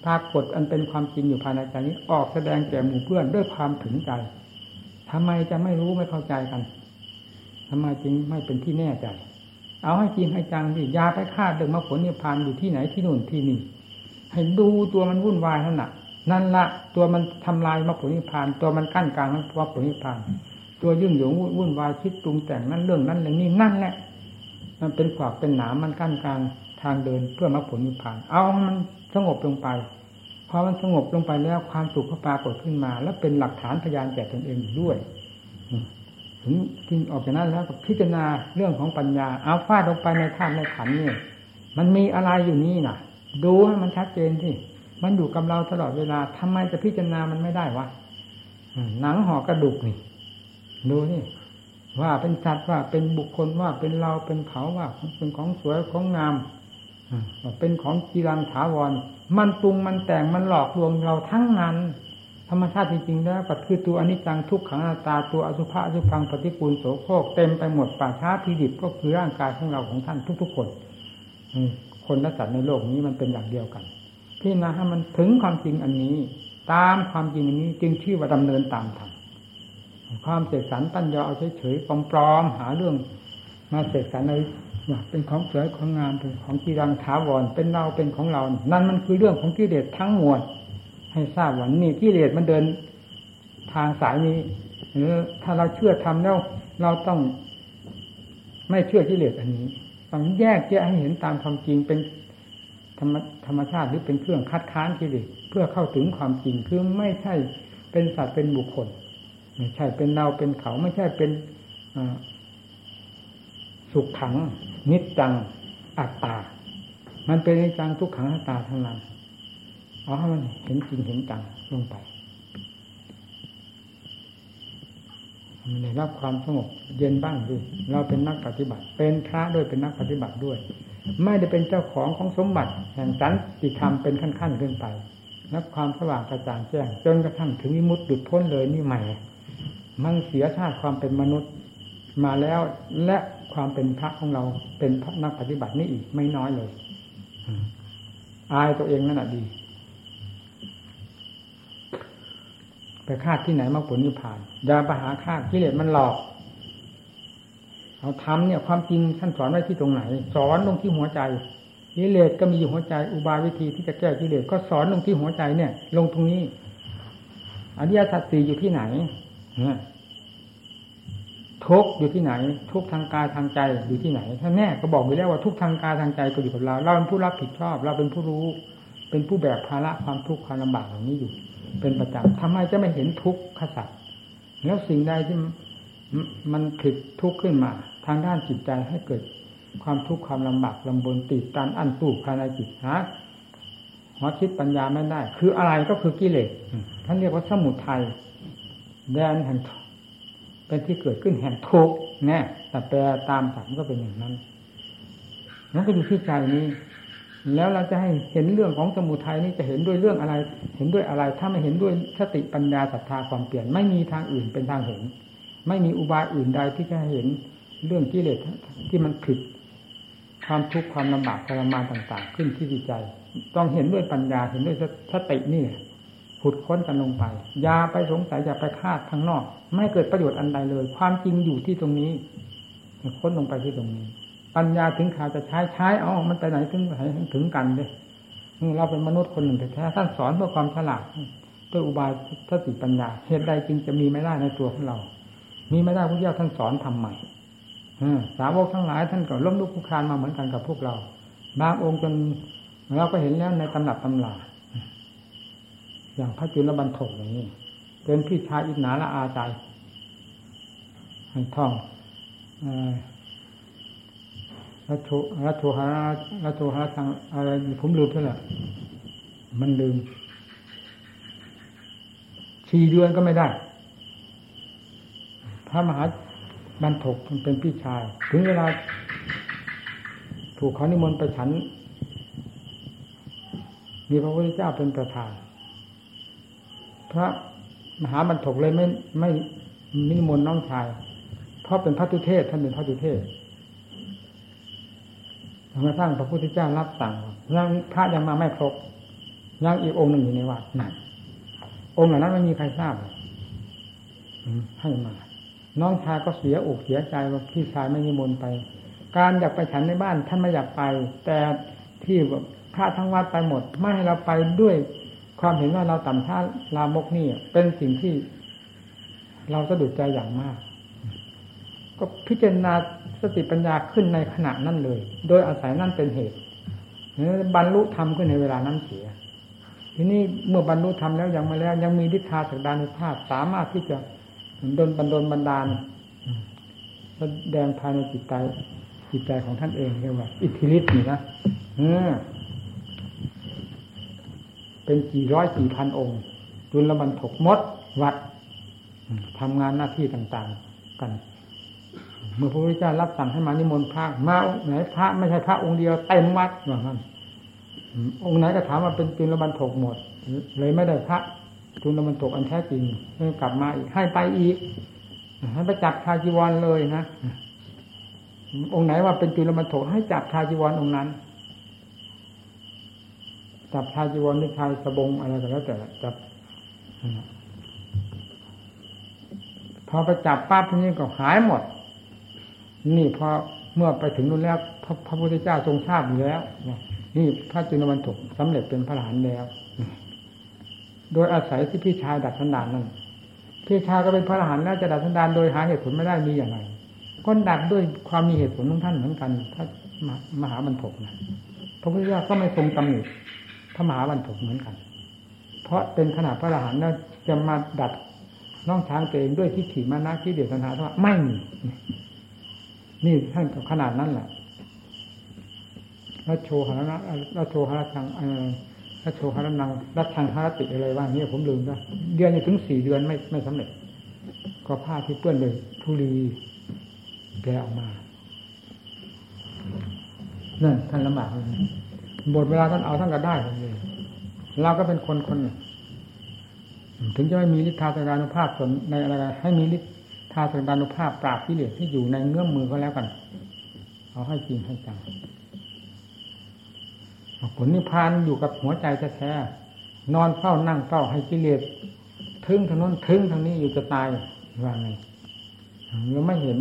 ปรากฏอันเป็นความจริงอยู่ภายในใจนี้ ออกแสดงแก่หมู่เพื่อนด้วยความถึงใจทำไมจะไม่รู้ไม่เข้าใจกันทำไมจึงไม่เป็นที่แน่ใจ เอาให้จริงให้จังดิยาไปคาดเดิมมาผลนิพพานอยู่ที่ไหนที่นู่นที่นี่ให้ดูตัวมันวุ่นวายเท่านั้นนั่นละตัวมันทำลายมรรคผลนิพพาน ตัวมันกั้นกลางมรรคผลนิพพาน ตัวยุ่งเหยิงวุ่นวายคิดปรุงแต่งนั่นเรื่องนั้นเรื่องนี้นั่นแหละมันเป็นขวากเป็นหนามมันกั้นกลางทางเดินเพื่อมรรคผลนิพพาน เอามันสงบลงไปพอมันสงบลงไปแล้วความสุขก็ปรากฏขึ้นมา แล้วเป็นหลักฐานพยานแก่ตนเองด้วยถึงที่ออกจากนั้นแล้วก็พิจารณาเรื่องของปัญญาเอาฟาดลงไปในธาตุในขันนี่มันมีอะไรอยู่นี่น่ะ ดูให้มันชัดเจนที่มันอยู่กับเราตลอดเวลาทำไมจะพิจารณามันไม่ได้วะหนังห่อกระดูกนี่ ดูนี่ว่าเป็นสัตว์ว่าเป็นบุคคลว่าเป็นเราเป็นเขาว่าเป็นของสวยของงามว่าเป็นของกีรังถาวร มันปรุงมันแต่งมันหลอกลวงเราทั้งนั้น ธรรมชาติจริงๆแล้วก็คือตัวอนิจจังทุกขังนาตาตัวอสุภะอสุพังปฏิกูลโสโครกเต็มไปหมดป่าช้าพิดิบก็คือร่างกายของเราของท่านทุกๆคนคนและสัตว์ในโลกนี้มันเป็นอย่างเดียวกันพี่นาให้มันถึงความจริงอันนี้ ตามความจริงอันนี้จึงชื่อว่าดำเนินตามธรรม ความเสกสรรตั้นยอเอาเฉยๆปลอมๆหาเรื่องมาเสกสรรในว่าเป็นของสวยของงามเป็นของกีรังถาวรเป็นเราเป็นของเรา นั่นมันคือเรื่องของกิเลสทั้งมวลให้ทราบว่านี่กิเลสมันเดินทางสายนี้หรือถ้าเราเชื่อทำแล้วเราต้อง ไม่เชื่อกิเลสอันนี้ต้องแยกแยะให้เห็นตามความจริงเป็นธรรมธรรมชาติหรือเป็นเครื่องคัดค้านกิเลสเพื่อเข้าถึงความจริงคือไม่ใช่เป็นสัตว์เป็นบุคคล ไม่ใช่เป็นเราเป็นเขาไม่ใช่เป็นสุขขัง นิจจังอัตตา มันเป็นนิจจังทุกขังอัตตาทั้งนั้นเอาให้มันเห็นจริงเห็นจังลงไปมันได้รับความสงบเย็นบ้างดิเราเป็นนักปฏิบัติ เป็นพระด้วยเป็นนักปฏิบัติด้วย ไม่ได้เป็นเจ้าของของสมบัติ แห่งสันติธรรมเป็นขั้นๆขึ้นไปนับความสว่างกระจ่างแจ้งจนกระทั่งถึงวิมุตติดุดพ้นเลยนี่ใหม่ มันเสียชาติความเป็นมนุษย์มาแล้วและความเป็นพระของเราเป็นพระนักปฏิบัตินี่อีกไม่น้อยเลยอายตัวเองนั่นแหะดี ไปคาดที่ไหนมรรคผลนิพพานอย่าไปหาคาดกิเลสมันหลอก เอาทำเนี่ย ความจริงท่านสอนไว้ที่ตรงไหน สอนลงที่หัวใจกิเลสก็มีอยู่หัวใจอุบายวิธีที่จะแก้กิเลสก็สอนลงที่หัวใจเนี่ย ลงตรงนี้อริยสัจสี่อยู่ที่ไหน ทุกอยู่ที่ไหน ทุกทางกายทางใจอยู่ที่ไหนท่านแน่ก็บอกไปแล้วว่าทุกทางกายทางใจก็อยู่กับเรา เราเป็นผู้รับผิดชอบ เราเป็นผู้รู้ เป็นผู้แบกภาระความทุกข์ความลำบากเหล่านี้อยู่ เป็นประจำทำไมจะไม่เห็นทุกข์ขสัตว์แล้วสิ่งใดที่มันผิดทุกข์ขึ้นมา ทางด้านจิตใจให้เกิดความทุกข์ความลำบากลำบนติดตันอันตู้ภายในจิตฮะหัวคิดปัญญาไม่ได้ คืออะไรก็คือกิเลสท่านเรียกว่าสมุทัย แดนแห่งเป็นที่เกิดขึ้นแห่งทุกข์แน่แต่แปลตามสัมก็เป็นอย่างนั้นนั่นก็อยู่ที่ใจนี้ แล้วเราจะให้เห็นเรื่องของสมุทัยนี้จะเห็นด้วยเรื่องอะไร เห็นด้วยอะไร ถ้าไม่เห็นด้วยสติปัญญาศรัทธาความเปลี่ยน ไม่มีทางอื่นเป็นทางเห็น ไม่มีอุบายอื่นใดที่จะเห็นเรื่องกิเลสที่มันผิดความทุกข์ความลำบากทรมานต่าง ๆ ขึ้นที่จิตใจ ต้องเห็นด้วยปัญญาเห็นด้วยสตินี่ ขุดค้นกันลงไปอย่าไปสงสัยอย่าไปคาดข้างนอก ไม่เกิดประโยชน์อันใดเลย ความจริงอยู่ที่ตรงนี้ค้นลงไปที่ตรงนี้ ปัญญาถึงข่าวจะใช้ใช้อ๋อมันไปไหนถึงไหนถึงกันเลยเราเป็นมนุษย์คนหนึ่งแต่แท้ท่านสอนเพื่อความฉลาดด้วยอุบายสติปัญญาเหตุใดจึงจะมีไม่ได้ในตัวของเรา มีไม่ได้พระเจ้าท่านสอนทำใหม่สาวกทั้งหลายท่านก็ล้มลุกคุกคานมาเหมือนกันกับพวกเรา บางองค์จนเราก็เห็นแล้วในตำหนักตำลา อย่างพระจุลบรรทกอย่างนี้เป็นพี่ชายอิจนาละอาใจให้ท่องรัชโชรัชโชหารัชโชหาทางอะไรผมลืมไปแล้วมันลืมชีเดือนก็ไม่ได้ พระมหาบรรทกเป็นพี่ชาย ถึงเวลา ถูกเขานิมนต์ไปฉัน มีพระพุทธเจ้าเป็นประธาน พระมหาบรรทกเลยไม่ไม่นิมนต์น้องชาย เพราะเป็นพระตุเทศท่านเป็นพระตุเทศทำมาสร้างพระพุทธเจ้ารับสั่งยังพระยังมาไม่ครบยังอีกองค์หนึ่งอยู่ในวัดนั่นองค์เหล่านั้นไม่มีใครทราบให้มา น้องชายก็เสียอกเสียใจว่าพี่ชายไม่นิมนต์ไป การอยากไปฉันในบ้านท่านไม่อยากไป แต่ที่พระทั้งวัดไปหมด ไม่ให้เราไปด้วย ความเห็นว่าเราต่ำช้าลามกนี่เป็นสิ่งที่ เราสะดุดใจอย่างมาก ก็พิจารณาสติปัญญาขึ้นในขณะนั้นเลย โดยอาศัยนั่นเป็นเหตุบรรลุธรรมขึ้นในเวลานั้นเสีย ทีนี้เมื่อบรรลุธรรมแล้วยังมาแล้ว ยังมีทิฏฐาสักดานุภาพสามารถที่จะดนบันดลบันดาลแสดงภายในจิตใจจิตใจของท่านเองเรียกว่า อิทธิฤทธิ์นี่นะเออ เป็นกี่ร้อยกี่พันองค์จุลบรรทกมดวัดทำงานหน้าที่ต่างๆกัน เมื่อพระพุทธเจ้ารับสั่งให้มานิมนต์พระมาไหนพระไม่ใช่พระองค์เดียวเต็มวัดอย่างนั้นองค์ไหนก็ถามว่าเป็นจุลบรรทกหมด เลยไม่ได้พระจุลบรรทกอันแท้จริงเ่กลับมาอีกให้ไปอีกให้ไปจับชาจีวรเลยนะองค์ไหนว่าเป็นจุลบรรทกให้จับชาจีวรองค์นั้น จับชายจีวรหรือชายสบงอะไรก็แล้วแต่จับพอไปจับปั๊บนี้ก็หายหมด นี่พอเมื่อไปถึงนู่นแล้วพระพระพุทธเจ้าทรงทราบอยู่แล้วนี่พระจุลวันถกสำเร็จเป็นพระหลานแล้ว โดยอาศัยที่พี่ชายดัดสันดานนั่นพี่ชายก็เป็นพระอรหันแล้วจะดัดสันดานโดยหาเหตุผลไม่ได้มีอย่างไรก็ดัดด้วยความมีเหตุผลของท่านเหมือนกันถ้ามหาบรรทกนะพระพุทธเจ้าก็ไม่ทรงตำหนิ พระมหาวันถกเหมือนกัน เพราะเป็นขนาดพระอรหันต์แล้วจะมาดัดน้องช้างตัวเองด้วยที่ถีมานะที่เดียดสันหาว่าไม่มีนี่ท่านขนาดนั้นแหละรัชโชหาระรัชโชหรชังรัชโชหรนังรัชชังหรติอะไรว่านี่ผมลืมแล้วเดือนนี้ถึงสี่เดือนไม่ไม่สำเร็จ ก็ผ้าที่เปื้อนเลยทุลีแกออกมานั่นท่านลำบากเลย หมดเวลาท่านเอาท่านก็ได้เลยเราก็เป็นคนคนถึงจะไม่มีฤทธาสการุภาพส่วนในอะไรให้มีฤทธาสการุภาพปราบที่เหลือที่อยู่ในเงื้อมมือก็แล้วกัน เอาให้จริงให้จังผลนิพพานอยู่กับหัวใจแท้ๆนอนเฝ้านั่งเฝ้าให้กิเลสทึ่งทางโน้นทึ่งทางนี้อยู่จะตายว่าไงเราไม่เห็น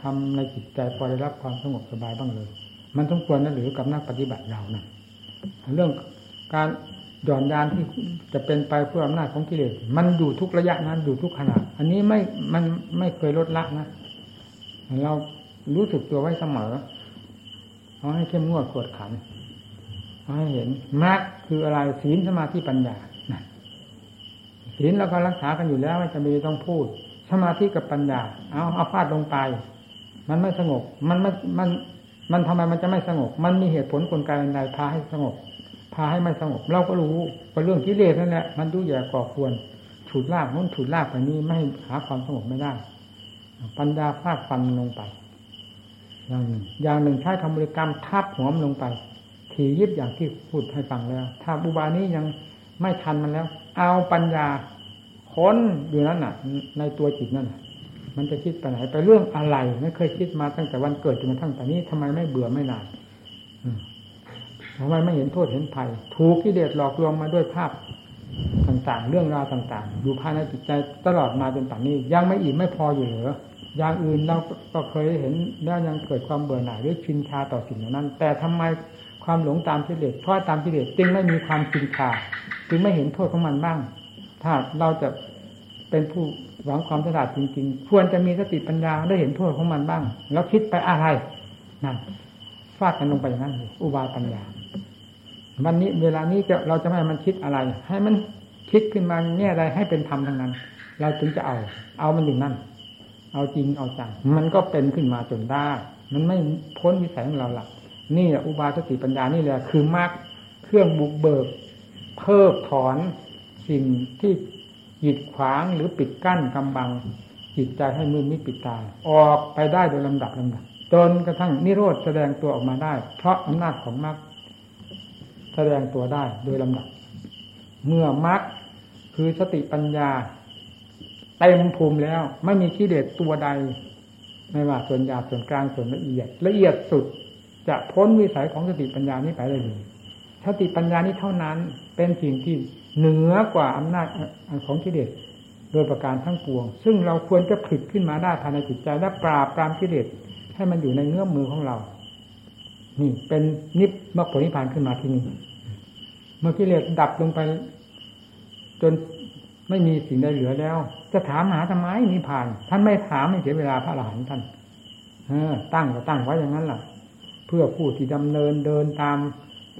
ทำในจิตใจพอได้รับความสงบสบายบ้างเลย มันสมควรนะหรือกับนักปฏิบัติเรานะ เรื่องการหย่อนยานที่จะเป็นไปเพื่ออำนาจของกิเลสมันอยู่ทุกระยะนั้นอยู่ทุกขณะอันนี้ไม่มันไม่เคยลดละนะเรารู้สึกตัวไว้เสมอเอาให้เข้มงวดกวดขันเอาให้เห็นมรรคคืออะไรศีลสมาธิปัญญาศีลเราก็รักษากันอยู่แล้วไม่จำเป็นต้องพูด สมาธิกับปัญญา เอาเอาฟาดลงไป มันไม่สงบมันไม่มัน มันทำไมมันจะไม่สงบ มันมีเหตุผลกลไกใดพาให้สงบ พาให้ไม่สงบ เราก็รู้เป็นเรื่องกิเลสนั่นแหละ มันดูแย่ก่อควรฉุดลากนู้นฉุดลากไปนี้ไม่หาความสงบไม่ได้ ปัญญาฟาดฟันลงไป อย่างหนึ่งอย่างหนึ่งใช้คำบริกรรมทับหัวมลงไปถียิบอย่างที่พูดให้ฟังแล้ว ถ้าบุบานี้ยังไม่ทันมันแล้ว เอาปัญญาค้นอยู่นั้นน่ะ ในตัวจิตนั่น มันจะคิดไปไหนไปเรื่องอะไร ไม่เคยคิดมาตั้งแต่วันเกิดจนกระทั่งตอนนี้ทำไมไม่เบื่อไม่นานทำไมไม่เห็นโทษเห็นภัยถูกกิเลสหลอกลวงมาด้วยภาพต่างๆ เรื่องราวต่างๆอยู่ภายในจิตใจตลอดมาจนป่านนี้ ยังไม่อิ่มไม่พออยู่เหรออย่างอื่นเราก็เคยเห็นแล้วยังเกิดความเบื่อหน่ายหรือชินชาต่อสิ่งเหล่านั้น แต่ทำไมความหลงตามกิเลสทอดตามกิเลสจึงไม่มีความชินชาจึงไม่เห็นโทษของมันบ้าง ถ้าเราจะเป็นผู้ หวังความฉลาดจริงๆ ควรจะมีสติปัญญาได้เห็นโทษของมันบ้าง แล้วคิดไปอะไรนั่นฟาดกันลงไปอย่างนั้นอุบายปัญญา วันนี้เวลานี้จะเราจะไม่ให้มันคิดอะไร ให้มันคิดขึ้นมาแง่ใดให้เป็นธรรมทั้งนั้น เราจึงจะเอา เอามันอยู่นั่น เอาจริงเอาจังมันก็เป็นขึ้นมาจนได้ มันไม่พ้นวิสัยของเราหลักนี่แหละอุบายสติปัญญานี่แหละคือมรรคเครื่องบุกเบิกเพิกถอนสิ่งที่ หิดขวางหรือปิดกั้นกำบัง จิตใจให้มือมิปิดตา ออกไปได้โดยลำดับลำดับจนกระทั่งนิโรธแสดงตัวออกมาได้ เพราะอำนาจของมรรคแสดงตัวได้โดยลำดับ เมื่อมรรคคือสติปัญญาเต็มภูมิแล้ว ไม่มีกิเลสตัวใด ไม่ว่าส่วนหยาบส่วนกลางส่วนละเอียด ละเอียดสุดจะพ้นวิสัยของสติปัญญานี้ไปได้เลยสติปัญญานี้เท่านั้นเป็นสิ่งที่ เหนือกว่าอำนาจของกิเลสโดยประการทั้งปวง ซึ่งเราควรจะผลิตขึ้นมาได้ภายในจิตใจและปราบปรามกิเลสให้มันอยู่ในเงื้อมมือของเรา นี่เป็นนิพมรรคผลนิพพานขึ้นมาที่นี่เมื่อกิเลสดับลงไป จนไม่มีสิ่งใดเหลือแล้ว จะถามหาทำไมนิพพาน ท่านไม่ถามไม่เสียเวลาพระอรหันต์ท่านเออ ตั้งก็ตั้งไว้อย่างนั้นแหละเพื่อผู้ที่ดำเนินเดินตาม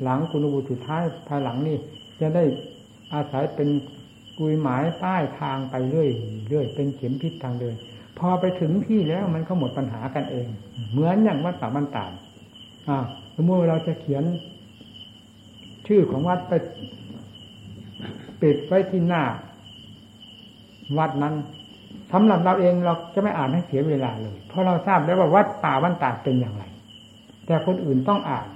หลังคุณบุตรสุดท้ายภายหลังนี่จะได้ อาศัยเป็นกุยหมายป้ายทางไปเรื่อยเรื่อยเป็นเข็มพิษทางเดินพอไปถึงที่แล้วมันก็หมดปัญหากันเอง เหมือนอย่างวัดป่าบ้านตาดอ่าสมมติเราจะเขียน ชื่อของวัดไปปิดไว้ที่หน้า วัดนั้นสำหรับเราเองเราจะไม่อ่านให้เสียเวลาเลย เพราะเราทราบแล้วว่าวัดป่าบ้านตาดเป็นอย่างไร แต่คนอื่นต้องอ่าน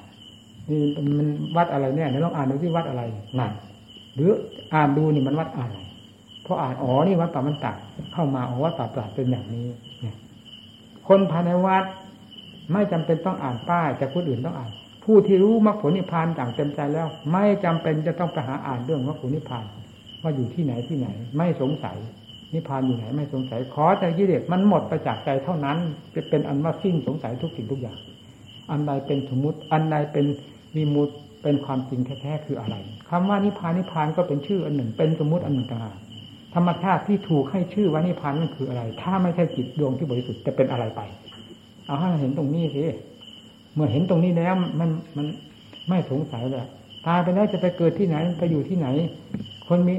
นี่มันวัดอะไรเนี่ยเดี๋ยวลองอ่านดูที่วัดอะไรนั่น หรืออ่านดูนี่มันวัดอะไรเพราะอ่านอ๋อนี่วัดป่ามันตักเข้ามาอ๋อวัดป่าปราเป็นอย่างนี้เนี่ยคนภายในวัด ไม่จำเป็นต้องอ่านป้ายแต่คนอื่นต้องอ่าน ผู้ที่รู้มรรคผลนิพพานอย่างเต็มใจแล้ว ไม่จำเป็นจะต้องไปหาอ่านเรื่องมรรคผลนิพพานว่าอยู่ที่ไหนที่ไหน ไม่สงสัยนิพพานอยู่ไหนไม่สงสัยขอแต่กิเลสมันหมดไปจากใจเท่านั้นจะเป็นอันว่าสิ้นสงสัยทุกสิ่งทุกอย่าง อันใดเป็นสมมติ อันใดเป็นมีมุต เป็นความจริงแท้ๆคืออะไรคำว่านิพพานนิพพานก็เป็นชื่ออันหนึ่ง เป็นสมมุติอันหนึ่งต่างหากธรรมชาติที่ถูกให้ชื่อว่านิพพานนั่นคืออะไร ถ้าไม่ใช่จิตดวงที่บริสุทธิ์จะเป็นอะไรไป เอาให้เห็นตรงนี้สิเมื่อเห็นตรงนี้แล้วมันมันไม่สงสัยเลยตายไปแล้วจะไปเกิดที่ไหนไปอยู่ที่ไหน คนมี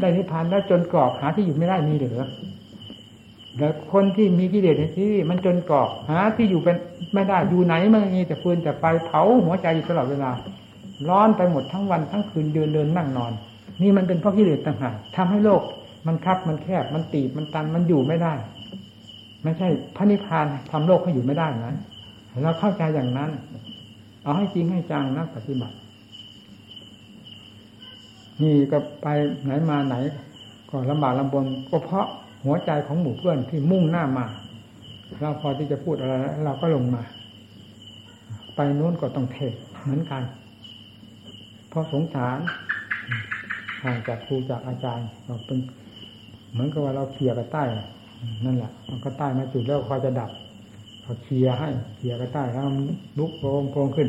ได้นิพพานแล้วจนกรอกหาที่อยู่ไม่ได้มีหรือแล้วคนที่มีกิเลสที่มันจนกรอกหาที่อยู่เป็นไม่ได้อยู่ไหนมันมีแต่ฟืนแต่ไฟเผาหัวใจอยู่ตลอดเวลา ร้อนไปหมดทั้งวันทั้งคืนเดินเดินนั่งนอน นี่มันเป็นเพราะกิเลสต่างหากทำให้โลก มันคับมันแคบมันตีบมันตันมันอยู่ไม่ได้ ไม่ใช่พระนิพพานทำโลกให้อยู่ไม่ได้นะเราเข้าใจอย่างนั้น เอาให้จริงให้จังนักปฏิบัติ นี่ก็ไปไหนมาไหน ก็ลำบากลำบนก็เพราะหัวใจของหมู่เพื่อนที่มุ่งหน้ามาเราพอที่จะพูดอะไรเราก็ลงมา ไปโน้นก็ต้องเทเหมือนกัน ราะสงสารห่างจากครูจากอาจารย์เราเป็น เหมือนกับว่าเราเคลียร์กระใต้นั่นแหละมันกระใต้มาจุดแล้วคอยจะดับพอเคลียร์ให้เคลียร์กระใต้แล้วมันลุกโพงโพงขึ้น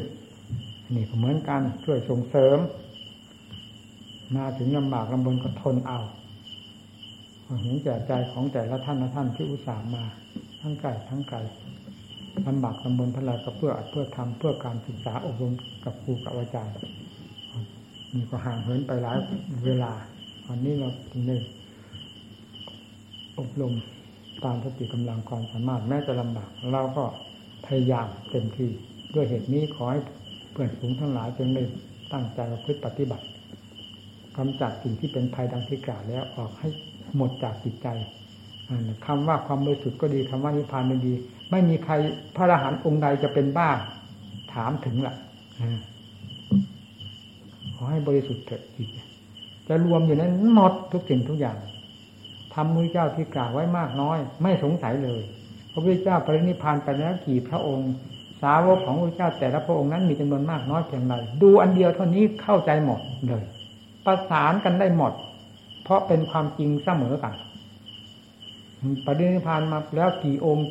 นี่ก็เหมือนกันช่วยส่งเสริม มาถึงลำบากลำบนก็ทนเอาเห็นแก่ใจของแต่ละท่านละท่านที่อุตส่าห์มา ทั้งไก่ทั้งไก่ลำบากลำบนพลายก็เพื่อเพื่อทำเพื่อการศึกษาอบรมกับครูกับอาจารย์ นี่ก็ห่างเหินไปหลายเวลาวันนี้เราจึงได้อบรมตามสติกำลังความสามารถแม้จะลำบากเราก็พยายามเต็มที่ด้วยเหตุนี้ขอให้เพื่อนฝูงทั้งหลายจงได้ตั้งใจประพฤติปฏิบัติกำจัดสิ่งที่เป็นภัยดังที่กล่าวแล้วออกให้หมดจากจิตใจคำว่าความบริสุทธิ์ก็ดีคำว่านิพพานก็ดี ไม่มีใครพระอรหันต์องค์ใดจะเป็นบ้าถามถึงละ่ะ ขอให้บริสุทธิ์เถิดจิตจะรวมอยู่นั้นหมดทุกสิ่งทุกอย่างทำมือเจ้าที่กล่าวไว้มากน้อย ไม่สงสัยเลย พระพุทธเจ้าปรินิพานไปแล้วกี่พระองค์ สาวกของพระเจ้าแต่ละพระองค์นั้นมีจำนวนมากน้อยเพียงไรดูอันเดียวเท่านี้เข้าใจหมดเลย ประสานกันได้หมด เพราะเป็นความจริงเสมอกันปรินิพานมาแล้วกี่องค์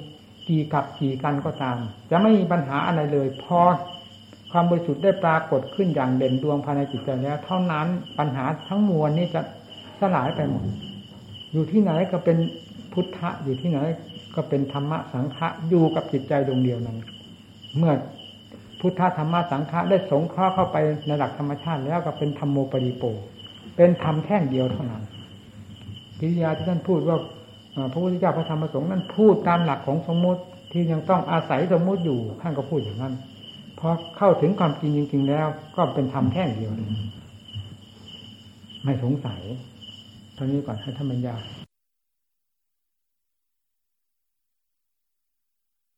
กี่กับกี่กันก็ตาม จะไม่มีปัญหาอะไรเลย พอ ความบริสุทธิ์ได้ปรากฏขึ้นอย่างเด่นดวงภายในจิตใจแล้ว เท่านั้นปัญหาทั้งมวลนี้จะสลายไปหมด อยู่ที่ไหนก็เป็นพุทธะอยู่ที่ไหนก็เป็นธรรมะสังฆะอยู่กับจิตใจดวงเดียวนั้น เมื่อพุทธธรรมะสังฆะได้สงเคราะห์เข้าไปในหลักธรรมชาติแล้วก็เป็นธรรมโมปริโป เป็นธรรมแท่งเดียวเท่านั้นกิริยาที่ท่านพูดว่าพระพุทธเจ้าพระธรรมพระสงฆ์นั้นพูดตามหลักของสมมติที่ยังต้องอาศัยสมมติอยู่ท่านก็พูดอย่างนั้น พอเข้าถึงความจริงจริง ๆ แล้ว ก็เป็นธรรมแท่งเดียวไม่สงสัยเท่านี้ก่อนให้ท่านบรรยาย